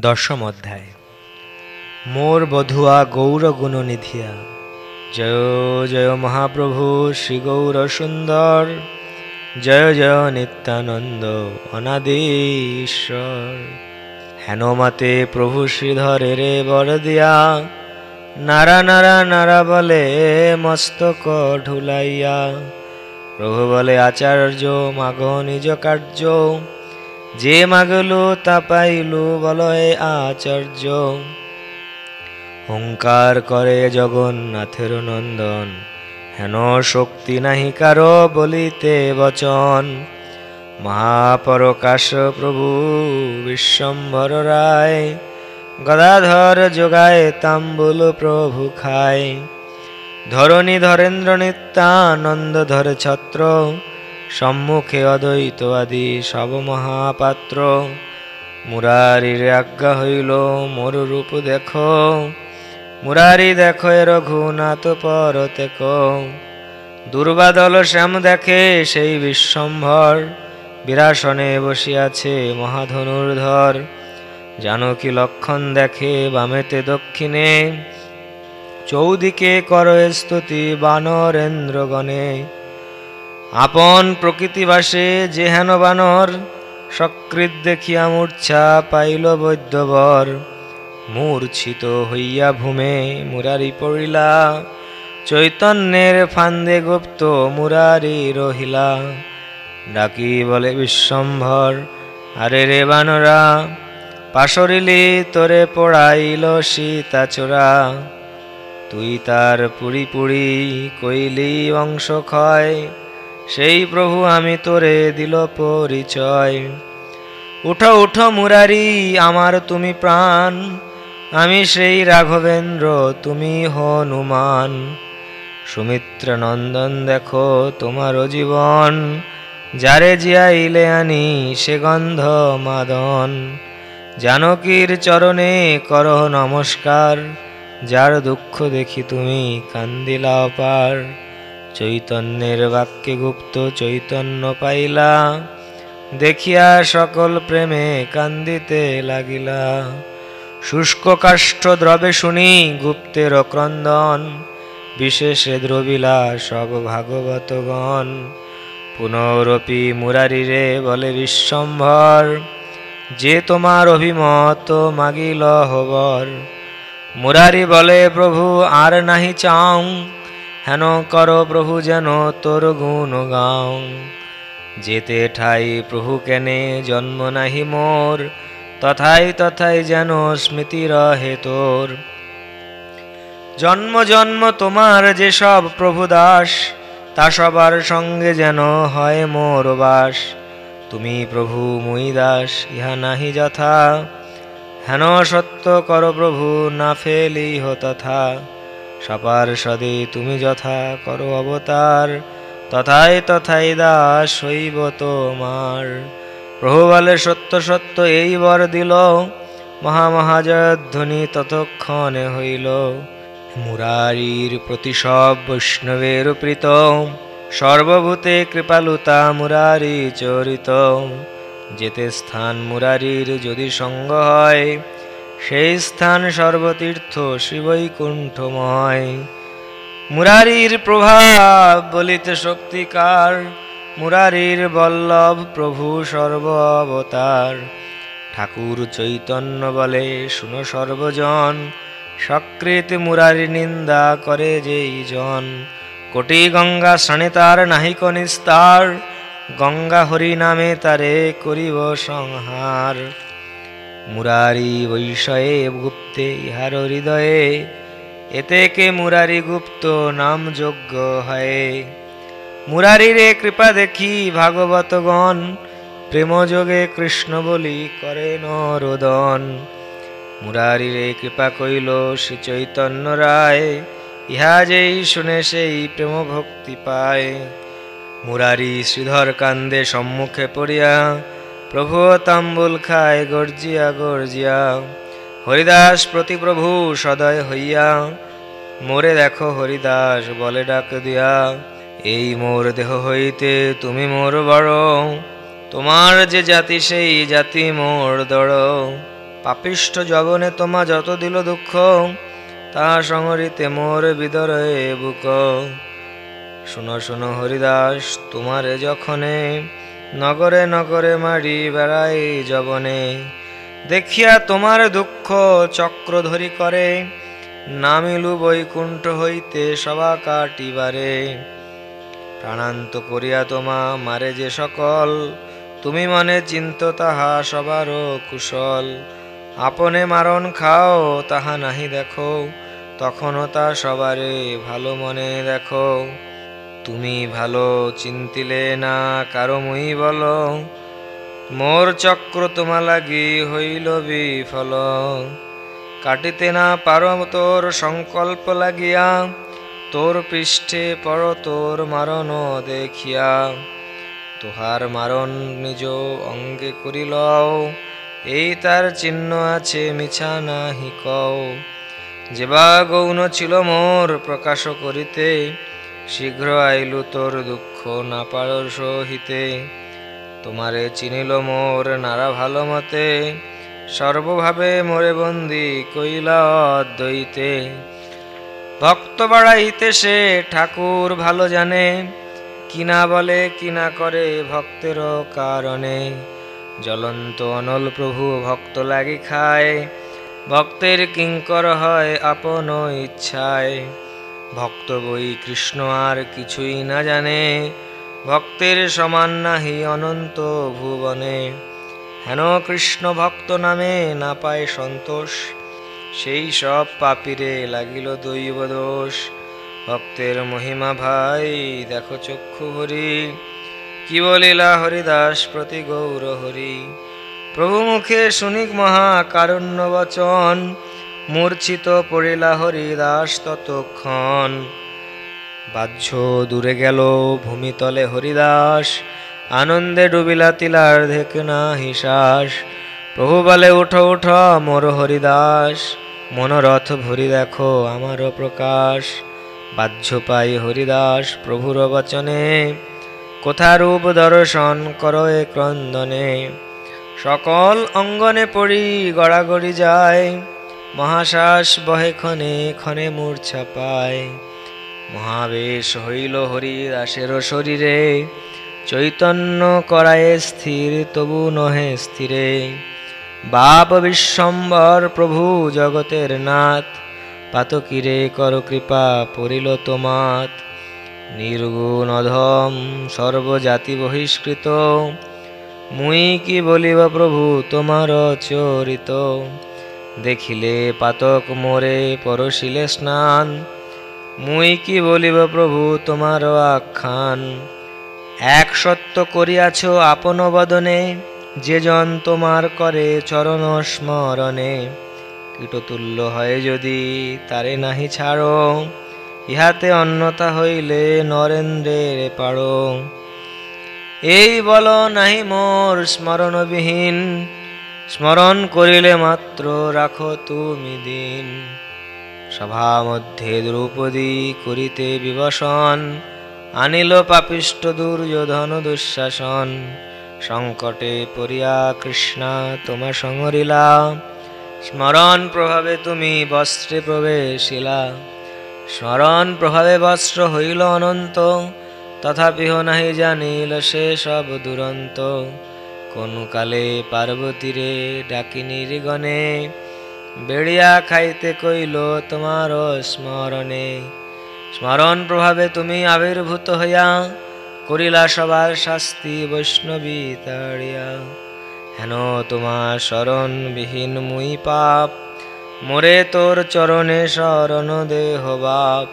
দশম অধ্যায়। মোর বধুয়া গৌর গুণ নিধিয়া। জয় জয় মহাপ্রভু শ্রী গৌর সুন্দর। জয় জয় নিত্যানন্দ অনাদিশ্বর। হেন মাতে প্রভু শ্রীধরে রে বর দিয়া নারা নারা নারা বলে মস্তক ঢুলাইয়া। প্রভু বলে আচার্য, মাগ নিজ কার্য। যে মাগলু তা পাইলু বলয় আচার্য। হুঙ্কার করে জগন্নাথের নন্দন, হেন শক্তি নাহি কারও বলিতে বচন। মহাপরকাশ প্রভু বিশ্বম্ভর রায়, গদাধর যোগায় তাম্বুল প্রভু খায়। ধরণী ধরেন্দ্র নিত্যানন্দ ধরে ছত্র সম্মুখে অদ্বৈত আদি সব মহাপাত্র মুরারির আজ্ঞা হইল মোর রূপ দেখো। মুরারি দেখো এ রঘুনাথ পর তেক দুর্বাদল শ্যাম দেখে সেই বিশ্বম্ভর। বিরাসনে বসিয়াছে মহাধনুর্ধর। জানকী লক্ষণ দেখে বামেতে দক্ষিণে। চৌদিকে কর স্তুতি বানরেন্দ্রগণে। আপন প্রকৃতিবাসে যে হেন বানর সকৃত দেখিয়া মূর্ছা পাইল বৈদ্যবর। মূর্ছিত হইয়া ভূমে মুরারি পড়িলা, চৈতন্যের ফান্দে গুপ্ত মুরারি রহিলা। ডাকি বলে, বিশ্বম্ভর, আরে রে বানরা, পাশরিলি তোরে পড়াইল সীতাচোরা তুই তার পুরি পুরি কইলি অংশ ক্ষয় সেই প্রভু আমি তোরে দিল পরিচয়। উঠো উঠো মুরারি, আমার তুমি প্রাণ। আমি সেই রাঘবেন্দ্র, তুমি হনুমান। সুমিত্র নন্দন দেখো তোমারও জীবন। যারে জিয়াইলে আনি সে গন্ধ মাদন। জানকীর চরণে করহ নমস্কার। যার দুঃখ দেখি তুমি কান্দিলা অপার। চৈতন্যের বাক্যে গুপ্ত চৈতন্য পাইলা, দেখিয়া সকল প্রেমে কান্দিতে লাগিলা। শুষ্ক কাষ্ঠ দ্রবে শুনি গুপ্তের ক্রন্দন, বিশেষে দ্রবিলা সব ভাগবতগণ। পুনরপি মুরারিরে বলে, বিশ্বম্ভর, যে তোমার অভিমত মাগিল হবর। মুরারি বলে, প্রভু, আর নাহি চাও। হেন কর প্রভু যেন তোর গুণ গাও। যেতে ঠাই প্রভু কেনে জন্ম নাহি মোর, তথাই তথাই যেন স্মৃতি রহে তোর। জন্ম জন্ম তোমার যেসব প্রভু দাস, তা সবার সঙ্গে যেন হয় মোর বাস। তুমি প্রভু মুই দাস, ইহা নাহি যথা। হেন সত্য কর প্রভু, না ফেলি তথা। সপার সদে তুমি যথা করো অবতার তথাই তথাই দাস হইব তোমার। প্রভু বলে সত্য সত্য এই বর দিল মহামহাজধ্বনি ততক্ষণে হইল। মুরারির প্রতি সব বৈষ্ণবের প্রীত সর্বভূতে কৃপালুতা মুরারি চরিত যেতে স্থান মুরারির যদি সঙ্গ হয় সেই স্থান সর্বতীর্থ শিবৈকুণ্ঠময়। মুরারির প্রভাব বলিতে শক্তিকার, মুরারির বল্লভ প্রভু সর্ব অবতার ঠাকুর চৈতন্য বলে, শুনো সর্বজন সকৃত মুরারি নিন্দা করে যেই জন। কোটি গঙ্গা শ্রেণি তার নাহিক নিস্তার, গঙ্গা হরি নামে তারে করিব সংহার। মুরারি বৈষয়ে গুপ্তে ইহার হৃদয়ে। এতে কে মুরারি গুপ্ত নাম যোগ্য হয়? মুরারিরে কৃপা দেখি ভাগবতগণ, প্রেমযোগে কৃষ্ণ বলি করে নরোদন মুরারিরে কৃপা কইল শ্রী চৈতন্য রায়, ইহা যেই শুনে সেই প্রেম ভক্তি পায়। মুরারি শ্রীধর কান্দে সম্মুখে পড়িয়া প্রভু, তাম্বুল খায়, গর্জিয়া গর্জিয়া। হরিদাস প্রতি প্রভু সদয় হইয়া। মোরে দেখো হরিদাস, বলে ডাক দিয়া। এই মোর দেহ হইতে তুমি মোর বড়। তোমার যে জাতি, সেই জাতি মোর দড়। পাপিষ্ঠ জবনে তোমা যত দিল দুঃখ তাহা সংহরিতে মোর বিদরে বুক। শুনো শুনো হরিদাস, তোমারে যখনে নগরে নগরে মারি বেড়াই জবনে। দেখিয়া তোমার দুঃখ চক্র ধরি করে, নামিলু বৈকুণ্ঠ হইতে সভা কাটিবারে। প্রাণান্ত করিয়া তোমা মারে যে সকল, তুমি মনে চিন্ত তাহা সবারও কুশল। আপনে মারণ খাও, তাহা নাহি দেখো, তখনও তা সবারে ভালো মনে দেখো। তুমি ভালো চিন্তিলে না, কারও মুই বলো। মোর চক্র তোমা লাগি হইল বিফল। কাটিতে না পারো তোর সংকল্প লাগিয়া, তোর পৃষ্ঠে পর তোর মারণ দেখিয়া। তোহার মারণ নিজ অঙ্গে করিল এই তার চিহ্ন আছে মিছা নাহি কও। যেবা গৌণ ছিল মোর প্রকাশ করিতে শীঘ্র আইলু তোর দুঃখ না পার সহিতে। তোমারে চিনিল মোর নারা ভালো মতে। সর্বভাবে মোরে বন্দি কইলা অদ্বৈতে ভক্ত বাড়াইতে সে ঠাকুর ভালো জানে। কিনা বলে কিনা করে ভক্তের কারণে। জ্বলন্ত অনল প্রভু ভক্ত লাগি খায়। ভক্তের কিঙ্কর হয় আপন ইচ্ছায়। ভক্ত বই কৃষ্ণ আর কিছুই না জানে, ভক্তের সমান নাহি অনন্ত ভুবনে। হেন কৃষ্ণ ভক্ত নামে না পায় সন্তোষ, সেই সব পাপিরে লাগিল দৈব দোষ। ভক্তের মহিমা ভাই, দেখো চক্ষু হরি কি বলিলা হরিদাস প্রতি গৌর হরি? প্রভু মুখে শুনিক মহা কারণ্য বচন মূর্ছিত পড়িলা হরিদাস ততক্ষণ। বাহ্য দূরে গেল ভূমিতলে হরিদাস। আনন্দে ডুবিলা তিলার ধেক না হিসাস। প্রভু বলে উঠো উঠো, মোর হরিদাস। মনোরথ ভরি দেখো আমারও প্রকাশ। বাহ্য পাই হরিদাস প্রভুর বচনে। কোথা রূপ দর্শন করো এ ক্রন্দনে। সকল অঙ্গনে পড়ি, গড়াগড়ি যায়। মহাশ্বাস বহে ক্ষণে ক্ষণে মূর্ছা পায়। মহাবেশ হইল হরিদাসের শরীরে। চৈতন্য করায় স্থির, তবু নহে স্থিরে। বাপ বিশ্বম্বর, প্রভু জগতের নাথ। পাতকিরে কর কৃপা পড়িল তোমাত। নির্গুণ অধম, সর্বজাতি বহিষ্কৃত। মুই কি বলিব প্রভু তোমার চরিত। দেখিলে পাতক মোরে পরশিলে স্নান। মুই কি বলিব প্রভু তোমার আখ্যান? এক সত্য করিয়াছ আপন বদনে, যে জন তোমার করে চরণ স্মরণে। কীটতুল্য হয় যদি তারে নাহি ছাড়ো, ইহাতে অন্যতা হইলে নরেন্দ্রের পাড়ো। এই বল নাহি মোর স্মরণবিহীন স্মরণ করিলে মাত্র রাখো তুমি দিন। সভা মধ্যে দ্রৌপদী করিতে বিবসন, আনিল পাপিষ্ট দুর্যোধন দুঃশাসন। সংকটে পড়িয়া কৃষ্ণা তোমা সংহরিলা, স্মরণ প্রভাবে তুমি বস্ত্রে প্রবেশিলা। স্মরণ প্রভাবে বস্ত্র হইল অনন্ত তথাপিহ নাহি জানিল সে সব দুরন্ত। কোন কালে পার্বতীরে ডাকিনীর গণে, বেড়িয়া খাইতে কইল তোমার স্মরণে। স্মরণ প্রভাবে তুমি আবির্ভূত হইয়া করিলা সবার শাস্তি বৈষ্ণবী তাড়িয়া। হেন তোমার শরণ বিহীন মুই পাপ, মোরে তোর চরণে শরণ দেহ বাপ।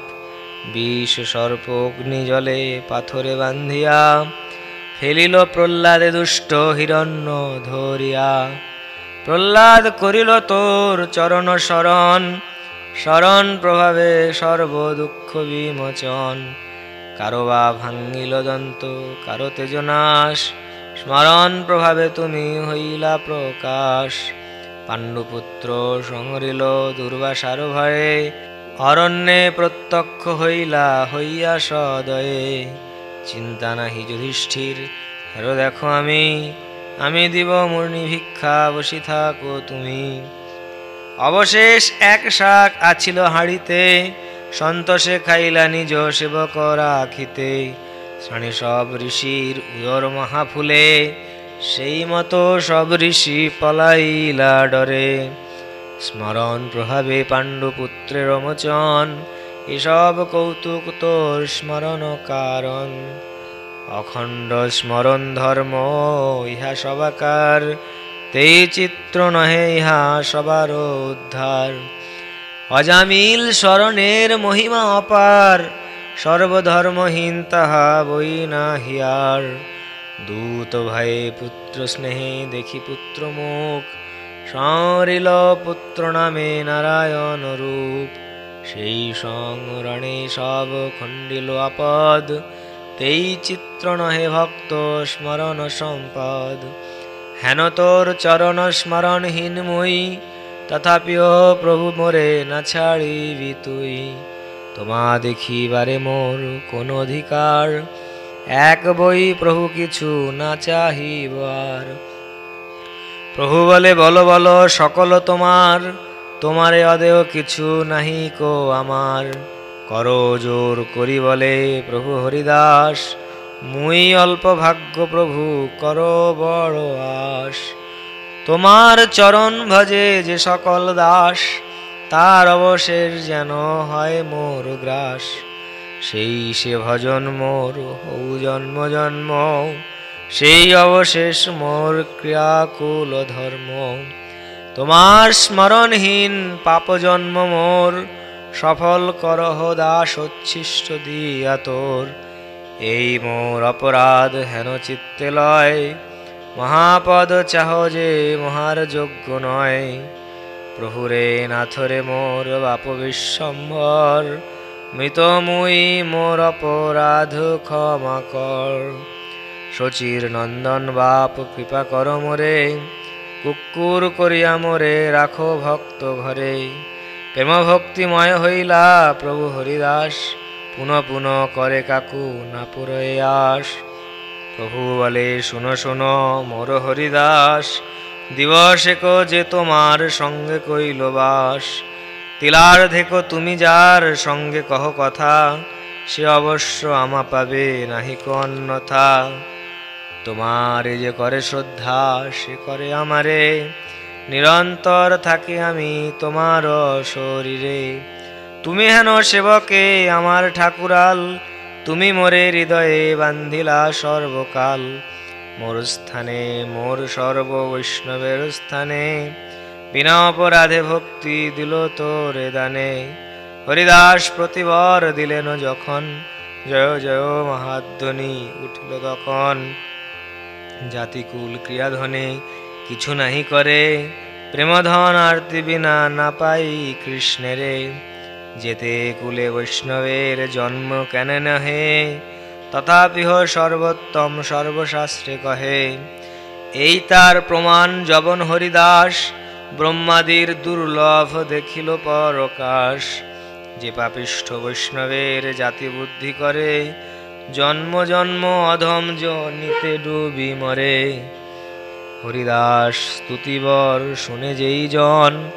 বিষ সর্প অগ্নি জলে পাথরে বান্ধিয়া ফেলিল প্রহ্লাদে দুষ্ট হিরণ্য ধরিয়া। প্রহ্লাদ করিল তোর চরণ শরণ শরণ প্রভাবে সর্ব দুঃখ বিমোচন। কারও বা ভাঙ্গিল দন্ত, কারও তেজনাশ স্মরণ প্রভাবে তুমি হইলা প্রকাশ। পাণ্ডুপুত্র সংহরিল দুর্বাসার ভয়ে, অরণ্যে প্রত্যক্ষ হইলা, হইয়া সদয়ে। চিন্তা নাহি যুধিষ্ঠির। হেরো দেখো আমি আমি দিব মূর্ণি ভিক্ষা, বসি থাকো তুমি। অবশেষ এক শাক আছিল হাড়িতে, সন্তোষে খাইলা নিজ সেবক রাখিতে। শ্রেণি সব ঋষির উদর মহাফুলে, সেই মতো সব ঋষি পলাইলা ডরে। স্মরণ প্রভাবে পাণ্ডুপুত্রের রমচন এসব কৌতুক তোর স্মরণ কারণ। অখণ্ড স্মরণ ধর্ম, ইহা সবাকার। তেই চিত্র নহে, ইহা সবার উদ্ধার। অজামিল স্মরণের মহিমা অপার। সর্বধর্মহীন তাহা বই না হিয়ার। দূত ভয়ে পুত্র স্নেহে দেখি পুত্র মুখ সংরিল পুত্র নামে নারায়ণ রূপ। সেই সংরণে সব খণ্ডিল আপদ। তেই চিত্র নহে ভক্ত, স্মরণ সম্পদ। হেন তোর চরণ স্মরণহীন মই, তথাপিও প্রভু মোরে না ছাড়িবি তুই। তোমা দেখিবারে মোর কোন অধিকার, এক বই প্রভু কিছু না চাহিবার। প্রভু বলে, বলো বলো, সকল তোমার। তোমারে অদেয় কিছু নাহি কো আমার। করো জোর করি বলে প্রভু হরিদাস। মুই অল্প ভাগ্য প্রভু, কর বড় আস তোমার চরণ ভজে যে সকল দাস, তার অবশেষ যেন হয় মোর গ্রাস। সেই সে ভজন মোর হৌ জন্ম জন্ম। সেই অবশেষ মোর ক্রিয়াকুল ধর্ম। তোমার স্মরণহীন পাপ জন্ম মোর, সফল করহ দাস উচ্ছিষ্ট দিয়া তোর। এই মোর অপরাধ হেন চিত্তে লয়, মহাপদ চাহ যে মহার যোগ্য নয়। প্রভুরে নাথরে মোর বাপ বিশ্বম্ভর মৃত মুই মোর অপরাধ ক্ষমা কর। শচীর নন্দন বাপ কৃপা কর মোরে কুকুর করিয়া মোরে রাখো ভক্ত ঘরে। প্রেম ভক্তিময় হইলা প্রভু হরিদাস, পুনঃ পুনঃ করে কাকু না পুরয়ে আস। প্রভু বলে, শুনো শুনো, মোর হরিদাস, দিবসে কো যে তোমার সঙ্গে কইল বাস। তিলার দেখো তুমি যার সঙ্গে কহ কথা, সে অবশ্য আমা পাবে নাহি কো অন্যথা তোমার যে করে শ্রদ্ধা, সে করে আমারে। নিরন্তর থাকি আমি তোমার শরীরে। তুমি হেন সেবকে আমার ঠাকুরাল, তুমি মোরে হৃদয়ে বান্ধিলা সর্বকাল। মোর স্থানে, মোর সর্ব বৈষ্ণবের স্থানে, বিনা অপরাধে ভক্তি দিল তোরে দানে। হরিদাস প্রতিবার দিলেন যখন, জয় জয় মহাধ্বনি উঠিল তখন। জাতিকুল ক্রিয়াধনে কিছু নাহি করে, প্রেমধন আরতি বিনা না পাই কৃষ্ণেরে। যেতে কুলে বৈষ্ণবের জন্ম কেন নহে, তথাপিহ সর্বোত্তম সর্বশাস্ত্রে কহে, এই তার প্রমাণ জবন হরিদাস, ব্রহ্মাদির দুর্লভ দেখিল পরকাশ। যে পাপিষ্ঠ বৈষ্ণবের জাতি বুদ্ধি করে জন্ম জন্ম অধম জনিতে ডুবি মরে। হরিদাস স্তুতিবর শুনে যেই জন,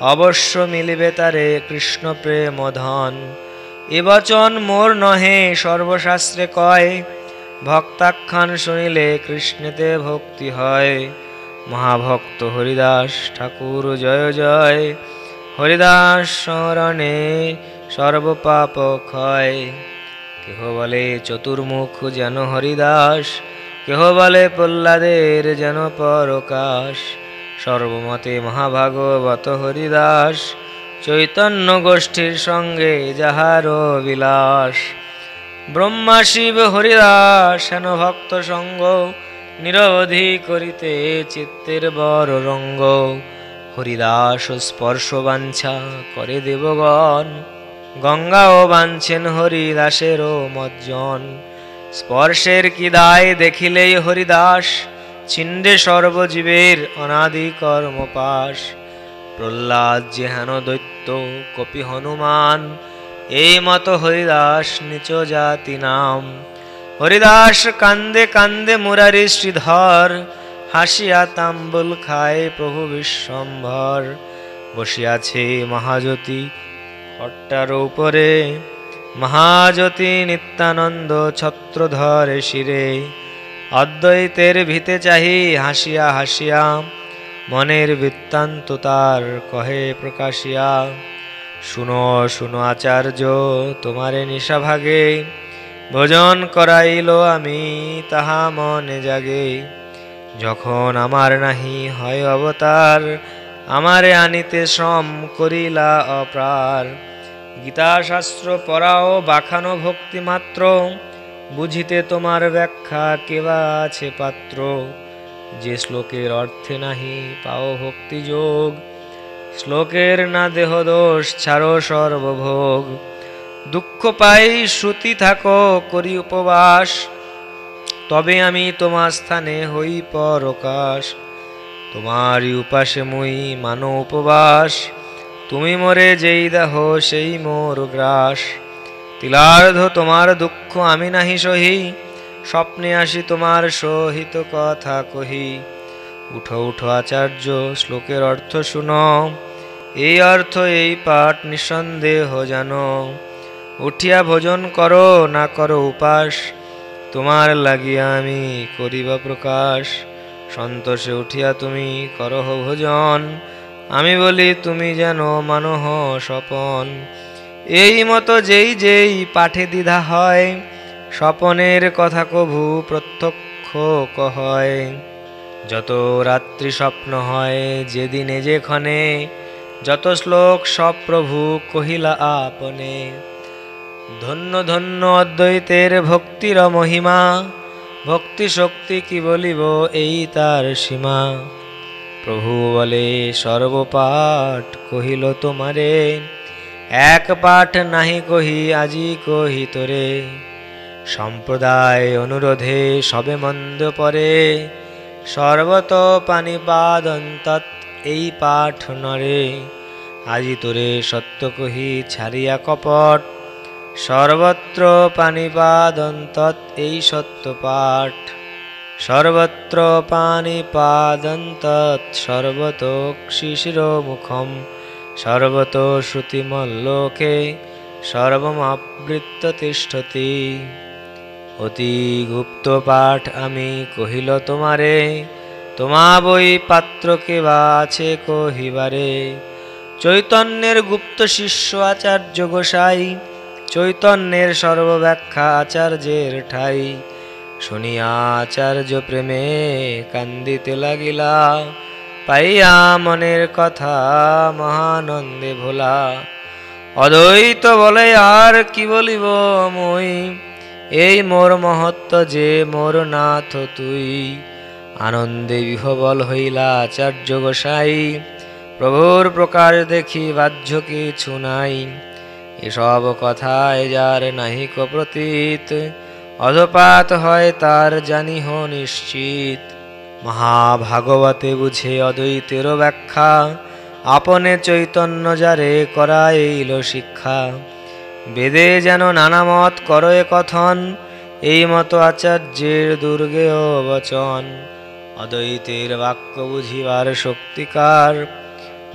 অবশ্য মিলিবে তারে কৃষ্ণ প্রেম ধন। এবচন মোর নহে, সর্বশাস্ত্রে কয় ভক্তাখ্যান শুনিলে কৃষ্ণেতে ভক্তি হয়। মহাভক্ত হরিদাস ঠাকুর জয় জয়, হরিদাস স্মরণে সর্বপাপ ক্ষয়। কেহ বলে চতুর্মুখ যেন হরিদাস, কেহ বলে প্রহ্লাদের যেন পরকাশ। সর্বমতে মহাভাগবত হরিদাস, চৈতন্য গোষ্ঠীর সঙ্গে যাহার বিলাস। ব্রহ্মা শিব হরিদাস, হেন ভক্ত সঙ্গ, নিরবধি করিতে চিত্তের বর রঙ্গ। হরিদাস স্পর্শ বাঞ্ছা করে দেবগণ গঙ্গাও বাঞ্ছেন হরিদাসেরও মজ্জন। স্পর্শের কি দায় দেখিলেই হরিদাস? ছিন্ডে সর্বজীবের অনাদি কর্মপাশ। প্রহ্লাদ যে হেন দৈত্য, কপি হনুমান, এই মত হরিদাস নিচ জাতি নাম। হরিদাস কান্দে কান্দে মুরারি শ্রীধর, হাসিয়া তাম্বুল খায় প্রভু বিশ্বম্ভর। বসিয়াছে মহাজ্যোতি হট্টার উপরে মহাজ্যোতি নিত্যানন্দ ছত্রধরে শিরে। অদ্বৈতের ভিতে চাহি হাসিয়া হাসিয়া, মনের বৃত্তান্ত তার কহে প্রকাশিয়া। শুনো শুনো আচার্য, তোমারে নিশাভাগে ভোজন করাইল আমি তাহা মনে জাগে। যখন আমার নাহি হয় অবতার আমারে আনিতে শ্রম করিলা অপ্রার। গীতাশাস্ত্র পড়াও, বাখানো ভক্তি মাত্র। বুঝিতে তোমার ব্যাখ্যা কেবা আছে পাত্র। যে শ্লোকের অর্থে নাহি পাও ভক্তি যোগ, শ্লোকের না দেহ দোষ ছাড়ো সর্বভোগ। দুঃখ পাই, শ্রুতি থাকো, করি উপবাস। তবে আমি তোমার স্থানে হই পরকাশ। তোমারই উপাসে মুই মানো উপবাস। তুমি মোরে যেই দেহ, সেই মোর গ্রাস। তিলার্ধ, তোমার দুঃখ আমি নাহি সহি। স্বপ্নে আসি তোমার সহিত কথা কহি। উঠো উঠো আচার্য, শ্লোকের অর্থ শুনো। এই অর্থ, এই পাঠ নিঃসন্দেহ জানো। উঠিয়া ভোজন করো, না করো উপাস। তোমার লাগিয়া আমি করিবা প্রকাশ। সন্তোষে উঠিয়া তুমি করহ ভোজন। আমি বলি, তুমি যেন মানহ স্বপন। এই মতো যেই যেই পাঠে দ্বিধা হয়, স্বপনের কথা কভু প্রত্যক্ষ কহয়। যত রাত্রি স্বপ্ন হয়, যেদিনে যেখানে, যত শ্লোক সব প্রভু কহিলা আপনে। ধন্য ধন্য অদ্বৈতের ভক্তির মহিমা ভক্তি শক্তি কি বলিব এই তার সীমা? প্রভু বলে, সর্বপাঠ কহিল তোমারে, এক পাঠ নাহি কহি, আজি কহি তোরে। সম্প্রদায় অনুরোধে সবে মন্দ পরে, সর্বত পানিপাদন্তৎ এই পাঠ নরে। আজি তোরে সত্য কহি ছাড়িয়া কপট সর্বত্র পানিপাদন্তৎ এই সত্য পাঠ সর্বত্র পানিপাদন্তৎ সর্বত শিশির মুখম সর্বত শ্রুতিমল্লোকে সর্বমাবৃত্ত তিষ্ঠতি অতি গুপ্ত পাঠ আমি কহিল তোমারে, তোমা বই পাত্র কেবা আছে কহিবারে। চৈতন্যের গুপ্ত শিষ্য আচার্য গোসাই চৈতন্যের সর্বব্যাখ্যা আচার্যের ঠাই। শুনিয়া আচার্য প্রেমে কান্দিতে লাগিলা, পাইয়া মনের কথা মহানন্দে ভোলা। অদ্বৈত বলে, আর কি বলিব মই? এই মোর মহত্ব যে মোর নাথ তুই। আনন্দে বিহবল হইলা আচার্য গোসাই, প্রভুর প্রকার দেখি বাহ্য কিছু নাই। এসব কথায় যার নাহিক প্রতীত অধপাত হয় তার জানিহ নিশ্চিত। মহাভাগবতে বুঝে অদ্বৈতের ব্যাখ্যা, আপনে চৈতন্য যারে করাইল শিক্ষা। বেদে যেন নানা মত করয়ে কথন, এই মতো আচার্যের দুর্গেয় বচন। অদ্বৈতের বাক্য বুঝিবার শক্তিকার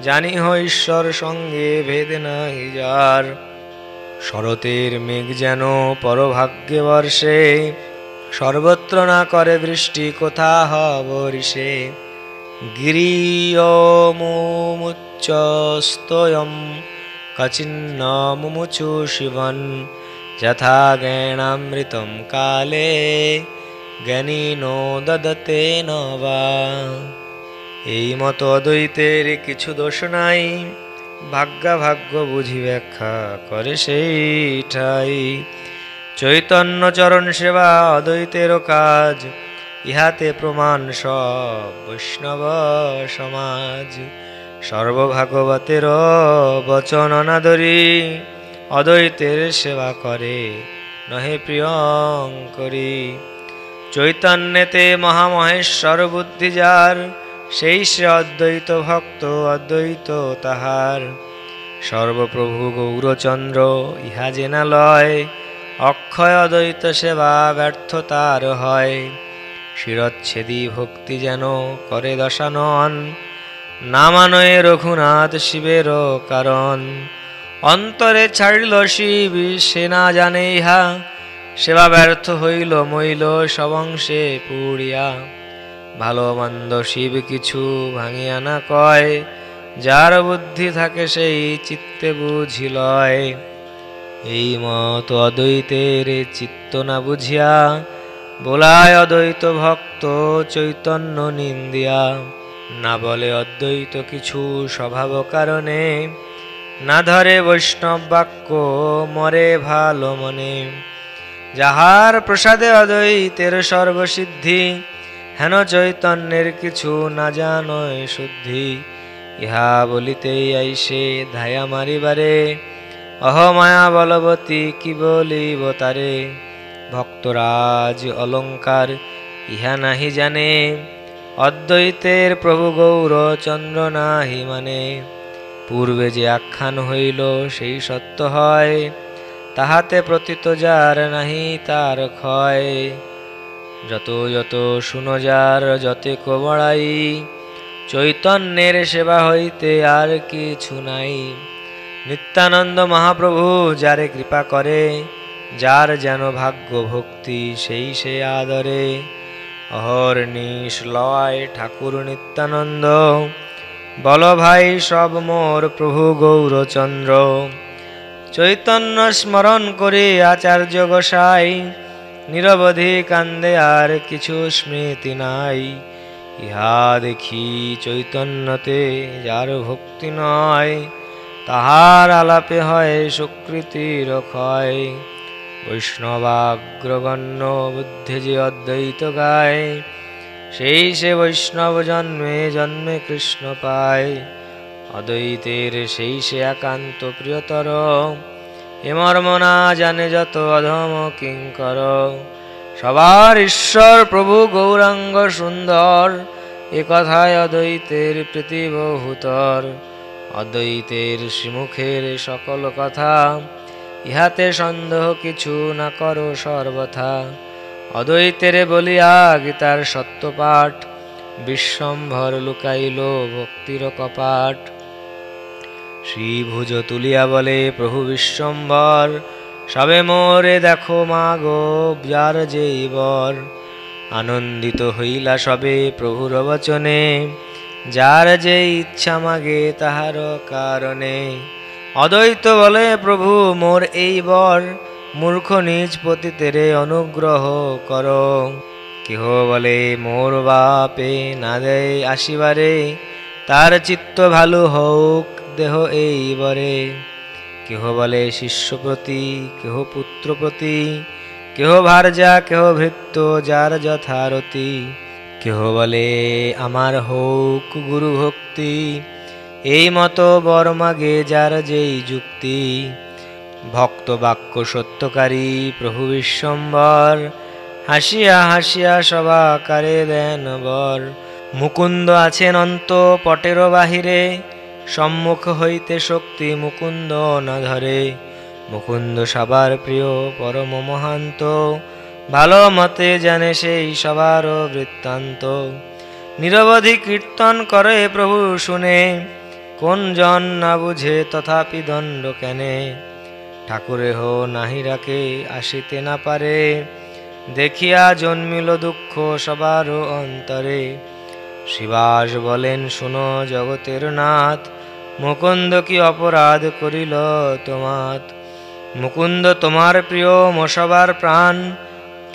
জানি জানিহ ঈশ্বর সঙ্গে ভেদ নাই যার। শরতের মেঘ যেন পরভাগ্যে বর্ষে, সর্বত্র না করে বৃষ্টি কোথা হবরিষে গিরিয়মুচ্চস্তয়ম কচিন্ন মুমুচু শিবন, যথা জ্ঞানামৃতম কালে জ্ঞানীনো দদতে নবা। এই মতো অদ্বৈতের কিছু দোষ নাই। ভাগ্যা ভাগ্য বুঝি ব্যাখ্যা করে সেইটাই চৈতন্য চরণ সেবা অদ্বৈতেরও কাজ, ইহাতে প্রমাণ সব বৈষ্ণব সমাজ। সর্বভাগবতের বচন অনাদরি, অদ্বৈতের সেবা করে নহে প্রিয়ঙ্করী। চৈতন্যেতে মহামহেশ্বর বুদ্ধি যার সেই সে অদ্বৈত ভক্ত, অদ্বৈত তাহার। সর্বপ্রভু গৌরচন্দ্র, ইহা জেনা লয়, অক্ষয় অদ্বৈত সেবা ব্যর্থতার হয়। শিরচ্ছেদী ভক্তি যেন করে দশানন, নামানয়ে রঘুনাথ শিবের কারণ। অন্তরে ছাড়িল শিব, সে না জানে ইহা, সেবা ব্যর্থ হইল, মইল সবংশে পুড়িয়া। ভালো মন্দ শিব কিছু ভাঙিয়া না কয়, যার বুদ্ধি থাকে সেই চিত্তে বুঝি লয়। এই মত অদ্বৈতের চিত্ত না বুঝিয়া, বোলায় অদ্বৈত ভক্ত চৈতন্য নিন্দিয়া। না বলে অদ্বৈত কিছু স্বভাব কারণে, না ধরে বৈষ্ণব বাক্য মরে ভালো মনে। যাহার প্রসাদে অদ্বৈতের সর্বসিদ্ধি হেন চৈতন্যের কিছু না জানয় শুদ্ধি। ইহা বলিতেই আইসে ধায়া মারিবারে। অহমায়া বলবতী, কি বলিব তারে? ভক্তরাজ অলঙ্কার ইহা নাহি জানে। অদ্বৈতের প্রভু গৌর চন্দ্র নাহি মানে। পূর্বে যে আখ্যান হইল, সেই সত্য হয়। তাহাতে প্রতীত যার নাহি তার ক্ষয়। যত যত শুনো যার যতে কবড়াই চৈতন্যের সেবা হইতে আর কিছু নাই। নিত্যানন্দ মহাপ্রভু যারে কৃপা করে, যার যেন ভাগ্য ভক্তি সেই সে আদরে। অহর নিশ লয় ঠাকুর নিত্যানন্দ, বল ভাই সব মোর প্রভু গৌরচন্দ্র। চৈতন্য স্মরণ করে আচার্য গোসাই নিরবধি কান্দে আর কিছু স্মৃতি নাই। ইহা দেখি চৈতন্যতে যার ভক্তি নয়, তাহার আলাপে হয় সুকৃতির ক্ষয়। বৈষ্ণবাগ্রগণ্য বুদ্ধে যে অদ্বৈত গায়, সেই সে বৈষ্ণব জন্মে জন্মে কৃষ্ণ পায়। অদ্বৈতের সেই সে একান্ত প্রিয়তর এমর্ম না জানে যত অধম কিঙ্কর। সবার ঈশ্বর প্রভু গৌরাঙ্গ সুন্দর, এ কথায় অদ্বৈতের প্রীতি বহুতর। অদ্বৈতের শ্রীমুখের সকল কথা, ইহাতে সন্দেহ কিছু না করো সর্বথা। অদ্বৈতের বলিয়া গীতার সত্যপাঠ, বিশ্বম্ভর লুকাইল ভক্তির কপাট। শ্রীভুজ তুলিয়া বলে, প্রভু বিশ্বম্ভর সবে মোরে দেখো মা গো যার যেই বর। আনন্দিত হইলা সবে প্রভুর বচনে, যার যে ইচ্ছা মাগে তাহার কারণে। অদ্বৈত বলে, প্রভু, মোর এই বর, মূর্খ নিজ পতিতেরে অনুগ্রহ কর। কেহ বলে, মোর বাপে না দেয় আসিবারে, তার চিত্ত ভালো হোক দেহ এই বরে কেহ বলে শিষ্য প্রতি কেহ পুত্র প্রতি কেহ ভারজা কেহ ভৃত্য, যার যথারতি। কেহ বলে আমার হোক গুরু ভক্তি, এই মতো বর মাগে যার যেই যুক্তি। ভক্ত বাক্য সত্যকারী প্রভু বিশ্বম্বর, হাসিয়া হাসিয়া সবাকারে দেন বর। মুকুন্দ আছেন অন্ত পটের বাহিরে সম্মুখ হইতে শক্তি মুকুন্দ না ধরে মুকুন্দ সবার প্রিয়, পরম মহান্ত। ভালো মতে জানে সেই সবার বৃত্তান্ত। নিরবধি কীর্তন করে প্রভু শুনে, কোন জন না বুঝে তথাপি দণ্ড কেনে? ঠাকুরে হো নাহিরাকে আসিতে না পারে। দেখিয়া জন্মিল দুঃখ সবার অন্তরে। শিবাস বলেন, শুনো জগতের নাথ মুকুন্দ কি অপরাধ করিল তোমাত? মুকুন্দ তোমার প্রিয় মশবার প্রাণ,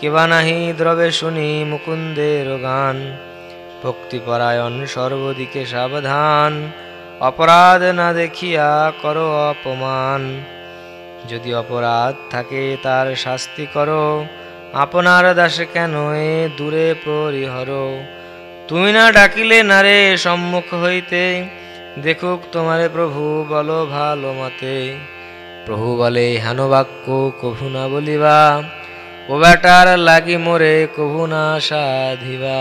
কেবা নাহি দ্রবে শুনি মুকুন্দের গান। ভক্তিপরায়ণ সর্বদিকে সাবধান, অপরাধ না দেখিয়া করো অপমান। যদি অপরাধ থাকে তার শাস্তি করো, আপনার দাসে কেন এ দূরে পরিহর? তুমি না ডাকিলে নারে সম্মুখ হইতে দেখুক তোমারে প্রভু বলো ভালো মতে। প্রভু বলে, হেন বাক্য কভু না বলিবা। ও বেটার লাগি মোরে কভু না সাধিবা।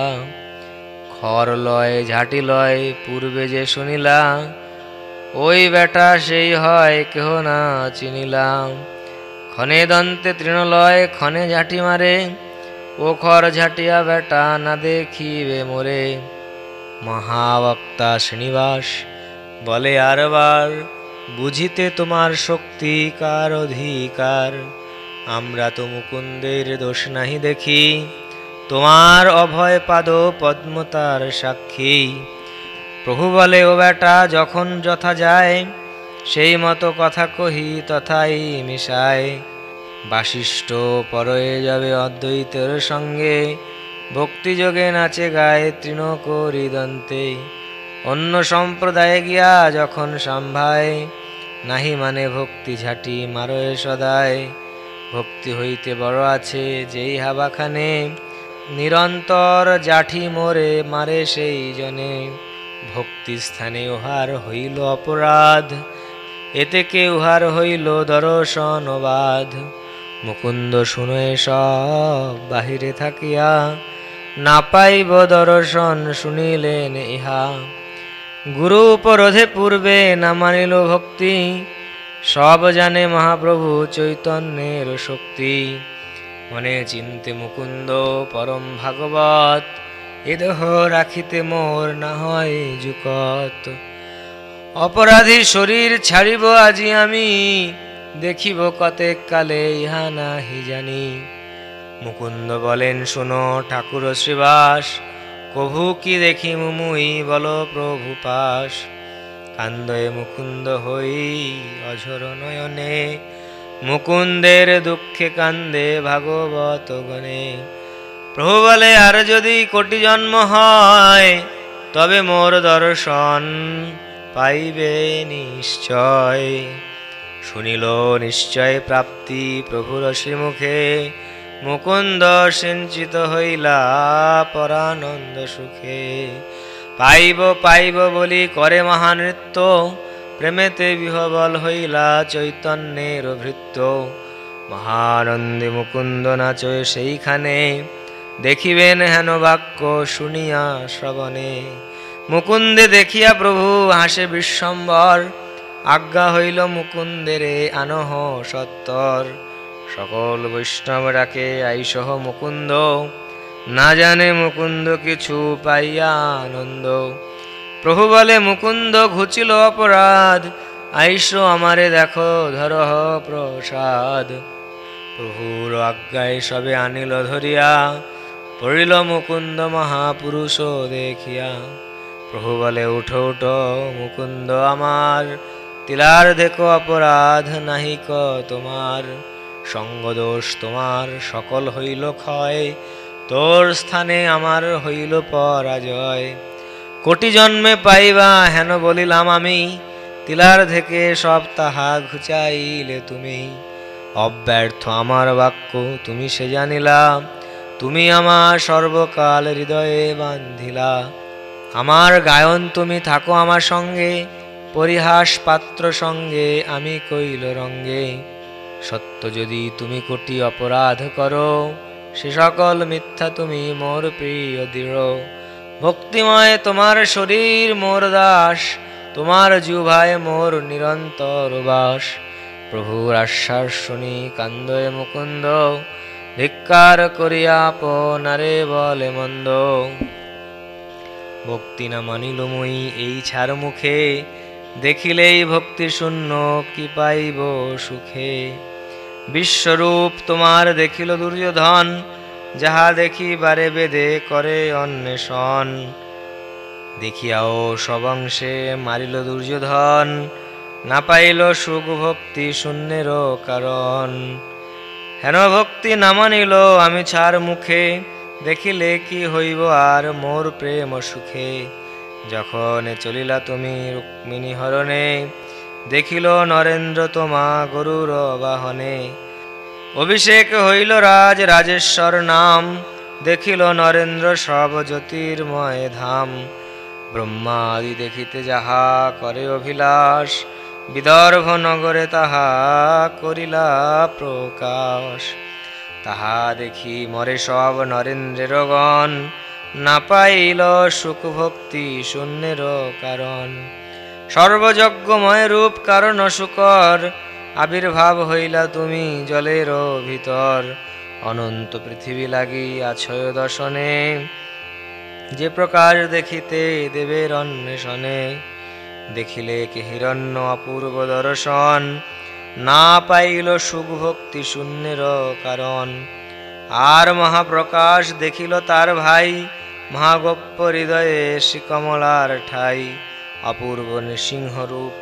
খর লয়, ঝাঁটি লয়, পূর্বে যে শুনিলা, ওই বেটা সেই হয় কেহ না চিনিলাম ক্ষণে দন্তে তৃণলয় ক্ষণে ঝাঁটি মারে, ও খর ঝাটিয়া বেটা না দেখিবে মোরে। মহাবক্তা শ্রীনিবাস বলে আরবার বুঝিতে তোমার শক্তি কার অধিকার? আমরা তো মুকুন্দের দোষ নাহি দেখি। তোমার অভয় পাদ পদ্মতার সাক্ষী। প্রভু বলে, ও বেটা যখন যথা যায়, সেই মতো কথা কহি তথাই মিশায়। বাশিষ্ঠ পরয়ে যাবে অদ্বৈতের সঙ্গে, ভক্তিযোগে নাচে গায়ে তৃণ করি দন্তে অন্য সম্প্রদায়ে গিয়া যখন সম্ভায়, নাহি মানে ভক্তি ঝাঁটি মারয়ে সদায়। ভক্তি হইতে বড় আছে যেই হাবাখানে, নিরন্তর জাঠি মোরে মারে সেই জনে। ভক্তি স্থানে উহার হইল অপরাধ, এতে কে উহার হইল দর্শনবাদ মুকুন্দ শুনে সব, বাহিরে থাকিয়া, না পাইব দর্শন শুনিলেন ইহা। গুরু উপরোধে পূর্বে না মানিল ভক্তি, সব জানে মহাপ্রভু চৈতন্যের শক্তি। মনে চিনতে মুকুন্দ পরম ভাগবত, এ দেহ রাখিতে মোর না হয় যুকত অপরাধী শরীর ছাড়িব আজি আমি, দেখিব কতেক কালে ইহা নাহি জানি। মুকুন্দ বলেন, শোনো ঠাকুর শ্রীবাস কভু কি দেখি মুমুই, বল প্রভু পাশ। কান্দয়ে মুকুন্দ হই অঝর নয়নে, মুকুন্দের দুঃখে কান্দে ভাগবত গণে। প্রভু বলে, আর যদি কোটি জন্ম হয়, তবে মোর দর্শন পাইবে নিশ্চয়। শুনিল নিশ্চয় প্রাপ্তি প্রভুর শ্রীমুখে মুকুন্দ সিঞ্চিত হইলা পরানন্দ সুখে। পাইব পাইব বলি করে মহানৃত্য, প্রেমেতে বিহবল হইলা চৈতন্যের ভৃত্য। মহানন্দে মুকুন্দ নাচয় সেইখানে, দেখিবেন হেন বাক্য শুনিয়া শ্রবণে। মুকুন্দে দেখিয়া প্রভু হাসে বিশ্বম্বর, আজ্ঞা হইল মুকুন্দেরে আনহ সত্তর। সকল বৈষ্ণব ডাকে, আইসহ মুকুন্দ। না জানে মুকুন্দ কিছু পাইয়া আনন্দ। প্রভু বলে, মুকুন্দ, ঘুচিল অপরাধ। আইস আমারে দেখো, ধরহ প্রসাদ। প্রভুর আজ্ঞায় সবে আনিল ধরিয়া, পড়িল মুকুন্দ মহাপুরুষ দেখিয়া। প্রভু বলে, উঠো উঠো, মুকুন্দ আমার। তিলার দেখো, অপরাধ নাহিক তোমার। সঙ্গদোষ তোমার সকল হইল ক্ষয়, তোর স্থানে আমার হইল পরাজয়। কোটি জন্মে পাইবা হেন বলিলাম আমি, তিলার থেকে সব তাহা ঘুচাইলে তুমি। অব্যর্থ আমার বাক্য তুমি সে জানিলা, তুমি আমার সর্বকাল হৃদয়ে বান্ধিলা। আমার গায়ন তুমি থাকো আমার সঙ্গে, পরিহাস পাত্র সঙ্গে আমি কইল রঙ্গে। সত্য যদি তুমি কোটি অপরাধ করো, সে সকল মিথ্যা তুমি মোর প্রিয় দৃঢ়। ভক্তিময় তোমার শরীর মোর দাস, তোমার জুভায় মোর নিরন্তর বাস। প্রভুর আশ্বাস শুনি কান্দয়ে মুকুন্দ, ধিক্কার করিয়া আপনারে বলে মন্দ। ভক্তি না মানিল মুই এই ছাড় মুখে দেখিলেই ভক্তি শূন্য, কি পাইব সুখে? বিশ্বরূপ তোমার দেখিল দুর্যোধন, যাহা দেখি বারে বেদে করে অন্বেষণ। দেখিয়াও সবংশে মারিল দুর্যোধন, না পাইল সুখ ভক্তি শূন্যের কারণ। হেন ভক্তি না মানিল আমি ছাড় মুখে, দেখিলে কি হইব আর মোর প্রেম সুখে? যখন চলিলা তুমি রুক্মিণী হরণে, দেখিল নরেন্দ্র তোমা গরুর বাহনে। অভিষেক হইল রাজ, রাজেশ্বর নাম, দেখিল নরেন্দ্র সব জ্যোতির্ময় ধাম। ব্রহ্মাদি দেখিতে যাহা করে অভিলাষ, বিদর্ভ নগরে তাহা করিলা প্রকাশ। তাহা দেখি মরে সব নরেন্দ্রের গণ না পাইল সুখ ভক্তি শূন্যের কারণ। সর্বযজ্ঞময় রূপ কারণ শুকর আবির্ভাব হইলা তুমি জলের ভিতর। অনন্ত পৃথিবী লাগি আছয় দর্শনে, যে প্রকার দেখিতে দেবের অন্বেষণে। দেখিলে কি হিরণ্য অপূর্ব দর্শন, না পাইল সুখ ভক্তি শূন্যের কারণ। আর মহাপ্রকাশ দেখিল তার ভাই, মহাগোপ্য হৃদয়ে শ্রীকমলার ঠাই। অপূর্ব নৃসিংহরূপ,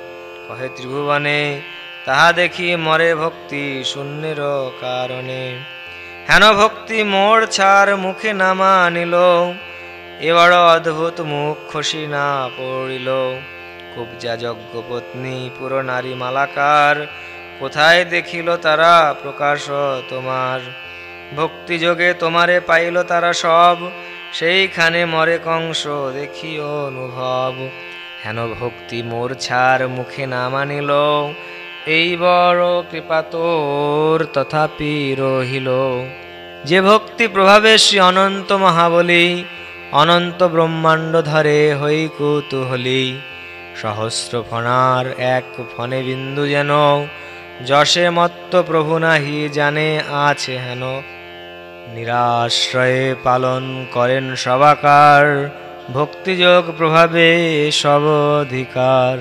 কহে ত্রিভুবনে, তাহা দেখি মরে ভক্তি শূন্যের কারণে। হেন ভক্তি মোর ছাড় মুখে নামা আনিল এবার অদ্ভুত মুখ খসি না পড়িল। কুবজা যজ্ঞ পত্নী, পুরো নারী মালাকার, কোথায় দেখিল তারা প্রকাশ তোমার? ভক্তি যোগে তোমারে পাইল তারা সব, সেইখানে মরে কংস দেখি অনুভব। হেন ভক্তি মোর ছাড় মুখে না মানিল, এই বড় কৃপা তোর তথাপি রহিল। যে ভক্তি প্রভাবে শ্রী অনন্ত মহাবলী, অনন্ত ব্রহ্মাণ্ড ধরে হই কুতুহলী। সহস্র ফণার এক ফণে বিন্দু যেন, যশে মত্ত প্রভু নাহি জানে আছে হেন। নিরাশ্রয়ে পালন করেন সবাকার, ভক্তিযোগ প্রভাবে সব অধিকার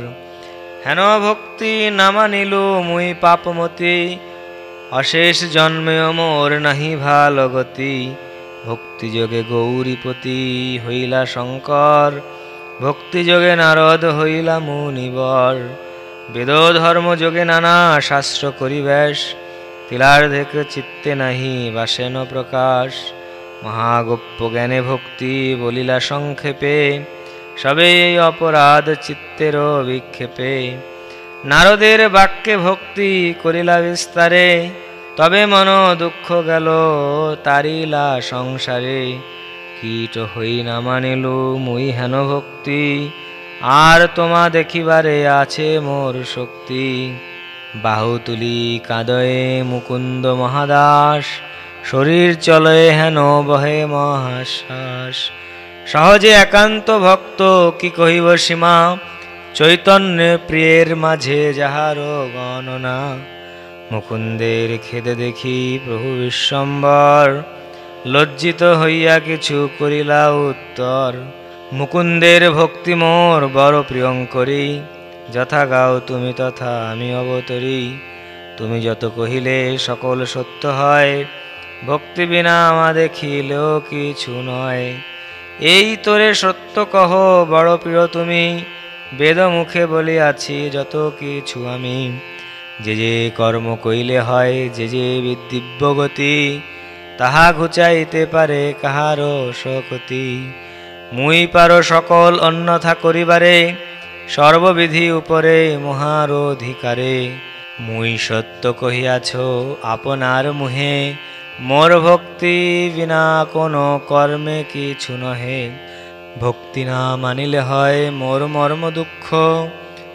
হেন ভক্তি নামানিল মুই পাপমতি, অশেষ জন্মেও মোর নাহি ভালো গতি ভক্তিযোগে গৌরীপতি হইলা শঙ্কর, ভক্তিযোগে নারদ হইলা মুনিবর। বেদ ধর্ম যোগে নানা শাস্ত্র করিবেশ তিলার্ধেক চিত্তে নাহি বাসেন প্রকাশ মহাগোপ্য জ্ঞানে ভক্তি বলিলা সংক্ষেপে সবে এই অপরাধ চিত্তের বিক্ষেপে। নারদের বাক্যে ভক্তি করিলা বিস্তারে। তবে মন দুঃখ গেল তারিলা সংসারে। কীট হই না মানিল মুই হেন ভক্তি। আর তোমা দেখিবারে আছে মোর শক্তি। বাহু তুলি কাঁদয়ে মুকুন্দ মহাদাস, শরীর চলয়ে হেন বহে মহাশ্বাস। সহজে একান্ত ভক্ত, কি কহিব সীমা? চৈতন্য প্রিয়ের মাঝে যাহার গণনা। মুকুন্দের খেদে দেখি প্রভু বিশ্বম্বর, লজ্জিত হইয়া কিছু করিলা উত্তর। মুকুন্দের ভক্তি মোর বড় প্রিয়ঙ্করী। যথা গাও তুমি তথা আমি অবতরী। তুমি যত কহিলে সকল সত্য হয়, ভক্তি বিনা আমা দেখিলেও কিছু নয়। এই তোরে সত্য কহ, বড় প্রিয় তুমি, বেদ মুখে বলিয়াছি যত কিছু আমি। যে যে কর্ম কইলে হয়, যে যে দিব্য গতি, তাহা ঘুচাইতে পারে কাহারও শকতি। মুই পারো সকল অন্যথা করিবারে সর্ববিধি উপরে মহার অধিকারে মুই সত্য কহিয়াছ, আপনার মুহে মোর ভক্তি বিনা কোনো কর্মে কিছু নহে। ভক্তি না মানিলে হয় মোর মর্ম দুঃখ,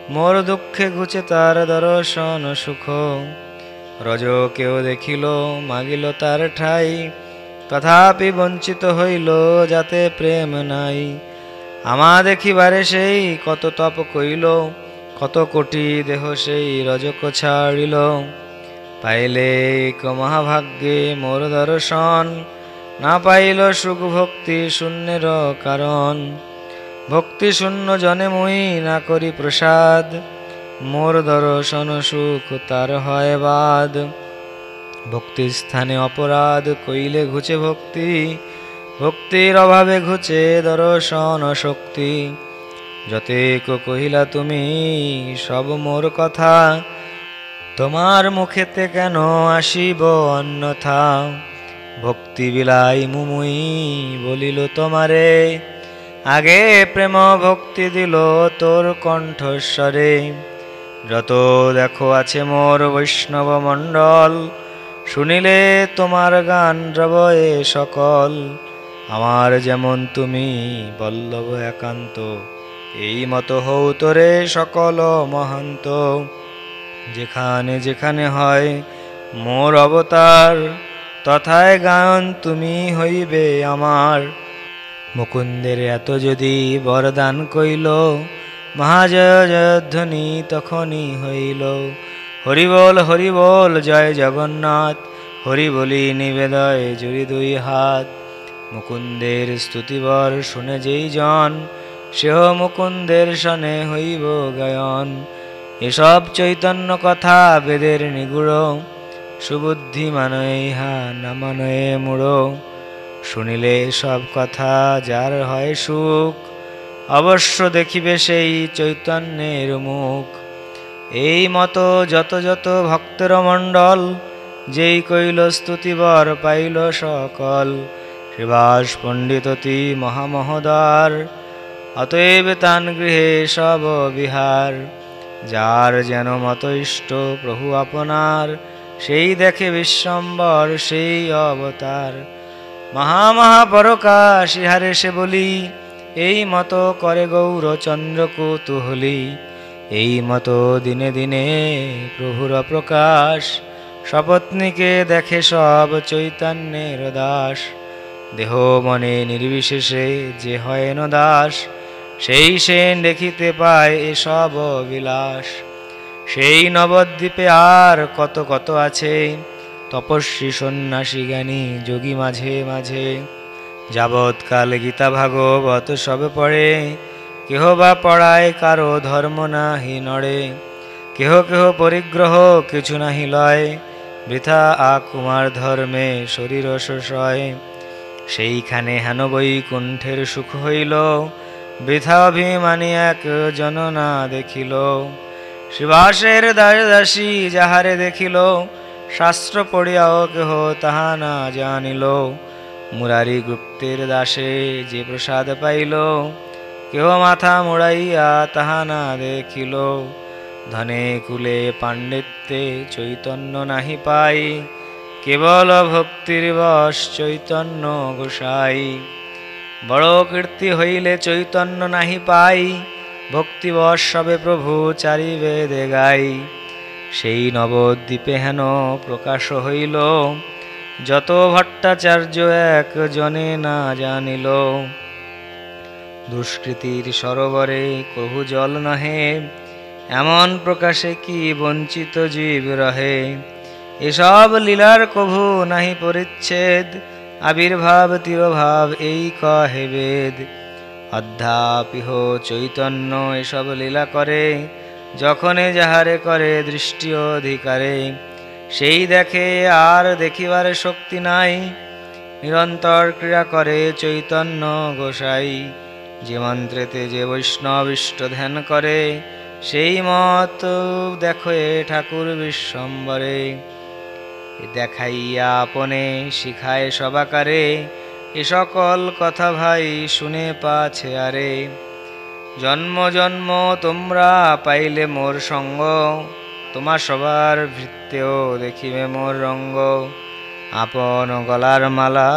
মোর দুঃখে ঘুচে তার দর্শন সুখ। রজ কেউ দেখিল, মাগিল তার ঠাই, তথাপি বঞ্চিত হইল যাতে প্রেম নাই। আমা দেখিবারে সেই কত তপ কইল, কত কোটি দেহ সেই রজক ছাড়িল। পাইলে এক মহাভাগ্যে মোর দর্শন, না পাইল সুখ ভক্তি শূন্যের কারণ। ভক্তি শূন্য জনে মুই না করি প্রসাদ, মোর দর্শন সুখ তার হয় বাদ। ভক্তি স্থানে অপরাধ কইলে ঘুচে ভক্তি ভক্তির অভাবে ঘুচে দর্শন শক্তি। যতেক কহিলা তুমি, সব মোর কথা। তোমার মুখেতে কেন আসিব অন্যথা? ভক্তি বিলাই মুমুই বলিল তোমারে, আগে প্রেম ভক্তি দিল তোর কণ্ঠস্বরে। যত দেখো আছে মোর বৈষ্ণব মণ্ডল, শুনিলে তোমার গান রবয়ে সকল। আমার যেমন তুমি, বল্লভ একান্ত, এই মতো হও তোরে সকল মহান্ত। যেখানে যেখানে হয় মোর অবতার, তথায় গান তুমি হইবে আমার। মুকুন্দের এত যদি বরদান কইল, মহাজয় জয়ধ্বনি তখনই হইল। হরিবল হরিবল, জয় জগন্নাথ হরি বলি নিবেদয় জুড়ি দুই হাত। মুকুন্দের স্তুতিবর শুনে যেই জন সেহ মুকুন্দের সনে হইব গায়ন। এসব চৈতন্য কথা বেদের নিগুড় সুবুদ্ধি মানয়ে ইহা না মানয়ে মুড়ো শুনিলে সব কথা যার হয় সুখ, অবশ্য দেখিবে সেই চৈতন্যের মুখ। এই মতো যত যত ভক্তের মণ্ডল, যেই কইল স্তুতিবর পাইল সকল। শ্রীবাস পণ্ডিততি মহামহোদর অতএব তান গৃহে সব বিহার। যার যেন মত ইষ্ট প্রভু আপনার, সেই দেখে বিশ্বম্বর সেই অবতার। মহা মহা পরকাশ ইহারে সে বলি, এই মতো করে গৌরচন্দ্র কৌতূহলী। এই মতো দিনে দিনে প্রভুর প্রকাশ সপত্নীকে দেখে সব চৈতন্যের দাস। দেহ মনে নির্বিশেষে যে হয় দাস, সেই সেন দেখিতে পায় এসব বিলাস। সেই নবদ্বীপে আর কত কত আছে, তপস্বী সন্ন্যাসী জ্ঞানী যোগী মাঝে মাঝে। যাবৎকাল গীতা ভাগবত সবে পড়ে, কেহ বা পড়ায় কারও ধর্ম নাহি নড়ে। কেহ কেহ পরিগ্রহ কিছু নাহি লয়, বৃথা আকুমার ধর্মে শরীর শোষয় সেইখানে হেন বৈকুণ্ঠের সুখ হইল বৃথা অভিমানী এক জননা দেখিল। শিবাসের দাস দাসী যাহারে দেখিল, শাস্ত্র পড়িয়াও কেহ তাহা না জানিল। মুরারি গুপ্তের দাসে যে প্রসাদ পাইল, কেহ মাথা মুড়াইয়া তাহা না দেখিল। ধনে কুলে পাণ্ডিত্যে চৈতন্য নাহি পাই কেবল ভক্তির বশ চৈতন্য গোসাই। বড় কীর্তি হইলে চৈতন্য নাহি পাই ভক্তিবশ সবে প্রভু চারি বেদে গাই সেই নবদ্বীপে হেন প্রকাশ হইল, যত ভট্টাচার্য এক জনে না জানিল। দুষ্কৃতির সরোবরে কহু জল নহে, এমন প্রকাশে কি বঞ্চিত জীব রহে। এসব লীলার কভু নাহি পরিচ্ছেদ, আবির্ভাব তিরভাব এই কহে বেদ। অধ্যাপিহ চৈতন্য এসব লীলা করে, যখনে যাহারে করে দৃষ্টি অধিকারে, সেই দেখে আর দেখিবার শক্তি নাই। নিরন্তর ক্রিয়া করে চৈতন্য গোসাই, যে মন্ত্রেতে যে বৈষ্ণব ইষ্ট ধ্যান করে, সেই মত দেখো ঠাকুর বিশ্বম্বরে। দেখাইয়া আপনে, শিখায় সবাকারে, এ সকল কথা ভাই শুনে পাছে আরে। জন্ম জন্ম তোমরা পাইলে মোর সঙ্গ, তোমার সবার ভৃত্যেও দেখিবে মোর রঙ্গ। আপন গলার মালা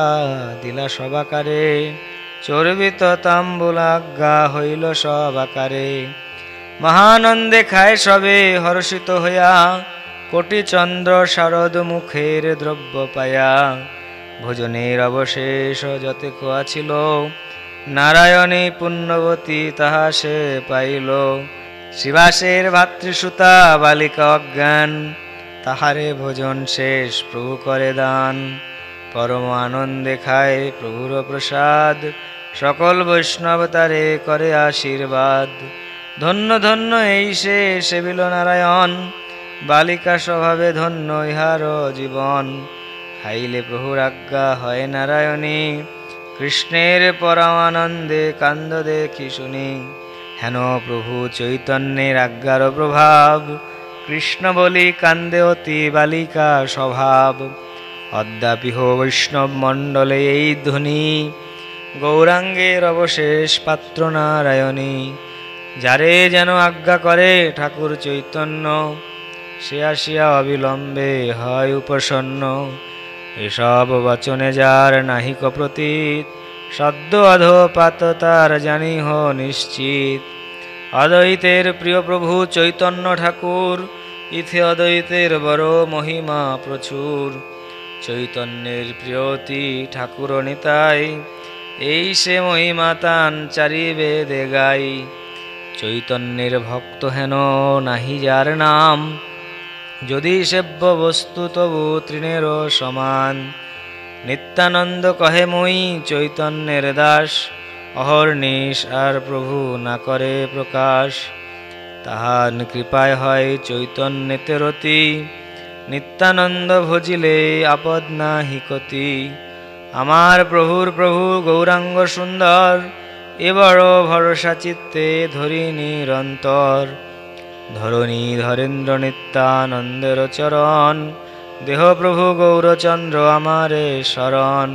দিলা সবাকারে চর্বিত তাম্বুলাজ্ঞা হইল সবাকারে। মহানন্দে খায় সবে হর্ষিত হইয়া কোটি চন্দ্র শারদ মুখের দ্রব্য পায়া। ভোজনের অবশেষ যতে খোয়া ছিল, নারায়ণী পুণ্যবতী তাহা সে পাইল। শিবাসের ভাতৃসুতা বালিকা অজ্ঞান, তাহারে ভোজন শেষ প্রভু করে দান। পরম আনন্দে খায় প্রভুর প্রসাদ, সকল বৈষ্ণব তারে করে আশীর্বাদ। ধন্য ধন্য এই সে সেবিল নারায়ণ বালিকা স্বভাবে ধন্য, ইহার জীবন। খাইলে প্রভুর আজ্ঞা হয় নারায়ণী। কৃষ্ণের পরমানন্দে কান্দ দেখি শুনি। হেন প্রভু চৈতন্যের আজ্ঞার প্রভাব। কৃষ্ণ বলি কান্দে অতি বালিকা স্বভাব। অদ্যাপিহ বৈষ্ণব মণ্ডলে এই ধ্বনি। গৌরাঙ্গের অবশেষ পাত্র নারায়ণী। যারে যেন আজ্ঞা করে ঠাকুর চৈতন্য। সে আসিয়া অবিলম্বে হয় উপসন্ন এসব বচনে যার নাহিক প্রতীত সদ্য অধপাত তার জানিহ নিশ্চিত। অদ্বৈতের প্রিয় প্রভু চৈতন্য ঠাকুর, ইথে অদ্বৈতের বড় মহিমা প্রচুর। চৈতন্যের প্রিয়তি ঠাকুর নিতাই, এই সে মহিমা তান চারি বেদে গাই। চৈতন্যের ভক্ত হেন নাহি যার নাম যদি সেব্য বস্তু তবু তৃণেরও সমান। নিত্যানন্দ কহে মই, চৈতন্যের দাস অহর্নিশ আর প্রভু না করে প্রকাশ। তাহার কৃপায় হয় চৈতন্যেতে রতি, নিত্যানন্দ ভজিলে আপদ না হিকতি আমার প্রভুর প্রভু গৌরাঙ্গ সুন্দর এ বড় ভরসা চিত্তে ধরি নিরন্তর। ধরণী ধরেন্দ্র নিত্যানন্দের চরণ দেহ প্রভু গৌরচন্দ্র আমারে শরণ।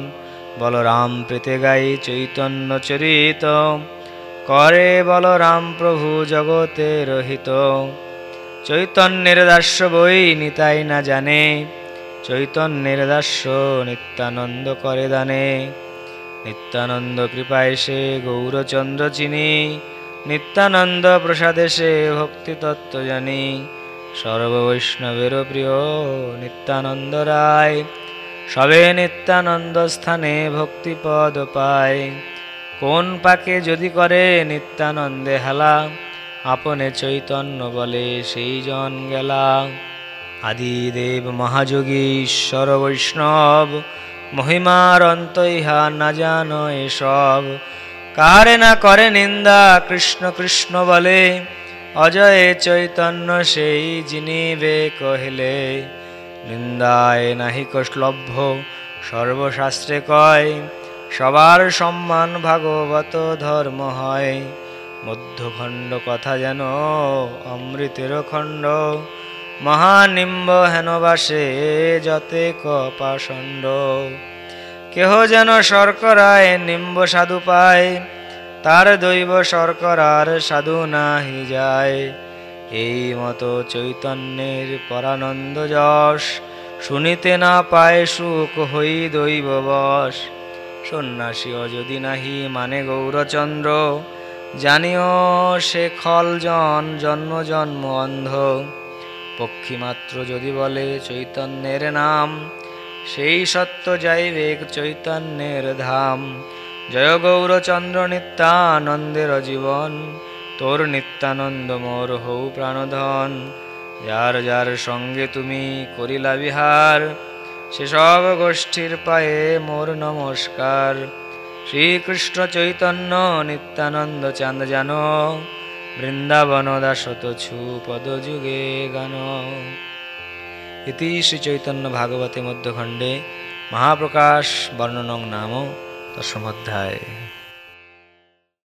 বলরাম প্রীতে গাই চৈতন্য চরিত, করে বলরাম প্রভু জগতে রহিত। চৈতন্যের দাস্য বই নিতাই না জানে, চৈতন্যের দাস্য নিত্যানন্দ করে দানে। নিত্যানন্দ কৃপায় সে গৌরচন্দ্র চিনি নিত্যানন্দ প্রসাদে সে ভক্তি তত্ত্ব জানি। সর্ববৈষ্ণবের প্রিয় নিত্যানন্দ রায়, সবে নিত্যানন্দ স্থানে ভক্তিপদ পায়। কোন পাকে যদি করে নিত্যানন্দে হেলা, আপনে চৈতন্য বলে সেই জন গেলা। আদিদেব মহাযোগী ঈশ্বর বৈষ্ণব, মহিমার অন্ত ইহা না জানো এসব। কারে না করে নিন্দা, কৃষ্ণ কৃষ্ণ বলে। অজয় চৈতন্য সেই যিনি বে কহিলে, নিন্দায় নাহিক শ্লভ্য সর্বশাস্ত্রে কয়, সবার সম্মান ভাগবত ধর্ম হয়। মধ্যখণ্ড কথা যেন অমৃতের খণ্ড, মহানিম্ব হেনবাসে যতে কপাষণ্ড কেহ যেন শর্করায় নিম্ব সাধু পায়, তার দৈব শর্করার সাধু নাহি যায়। এই মতো চৈতন্যের পরানন্দ যশ শুনিতে না পায় সুখ হই দৈব বশ। সন্ন্যাসীও যদি নাহি মানে গৌরচন্দ্র, জানিও সে খল জন জন্ম জন্ম অন্ধ। পক্ষীমাত্র যদি বলে চৈতন্যের নাম সেই সত্য যাইবে চৈতন্যের ধাম। জয় গৌরচন্দ্র নিত্যানন্দের জীবন, তোর নিত্যানন্দ মোর হৌ প্রাণধন। যার যার সঙ্গে তুমি করিলা বিহার, সেসব গোষ্ঠীর পায়ে মোর নমস্কার। শ্রীকৃষ্ণ চৈতন্য নিত্যানন্দ চাঁদ জানো, বৃন্দাবন দাসত ছু পদযুগে গান। ইতি শ্রীচৈতন্য ভাগবতে মধ্যখণ্ডে মহাপ্রকাশ বর্ণনং নাম দশমধ্যায়